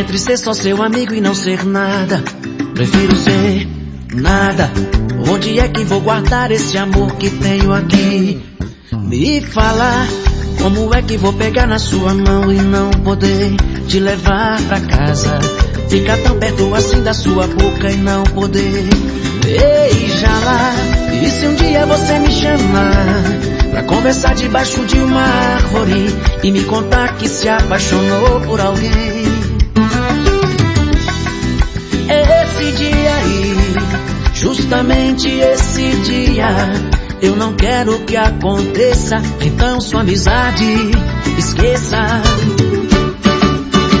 Entre ser só seu amigo e não ser nada, prefiro ser nada. Onde é que vou guardar esse amor que tenho aqui? Me fala, como é que vou pegar na sua mão e não poder te levar pra casa? Ficar tão perto assim da sua boca e não poder beijá-la. E se um dia você me chamar pra conversar debaixo de uma árvore e me contar que se apaixonou por alguém? Justamente esse dia, eu não quero que aconteça, então sua amizade esqueça.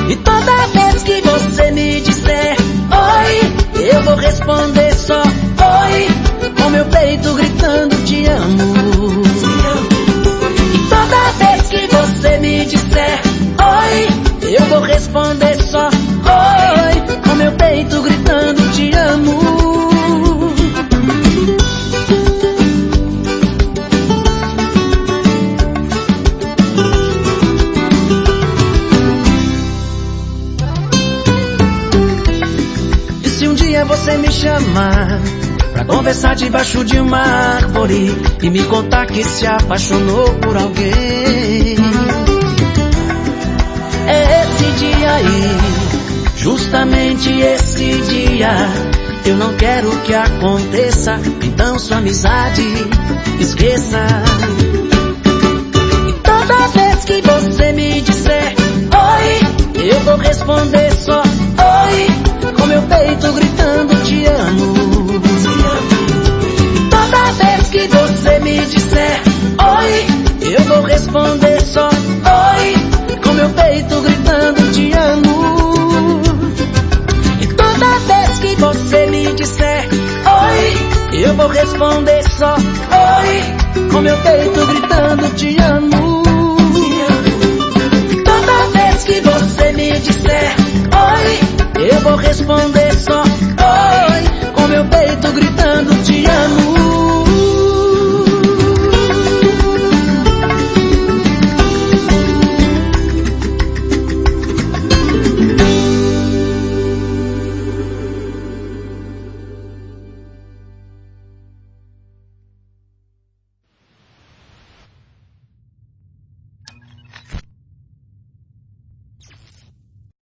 E toda vez que você me disser oi, eu vou responder só oi, com meu peito gritando te amo. Dia você me chamar pra conversar debaixo de uma árvore e me contar que se apaixonou por alguém? É esse dia aí, justamente esse dia. Eu não quero que aconteça, então sua amizade esqueça. E toda vez que você me disser oi, eu vou responder me disser oi, eu vou responder só oi, com meu peito gritando te amo. E toda vez que você me disser oi, eu vou responder só oi, com meu peito gritando te amo. Toda vez que você me disser oi, eu vou responder só oi, com meu peito gritando te amo.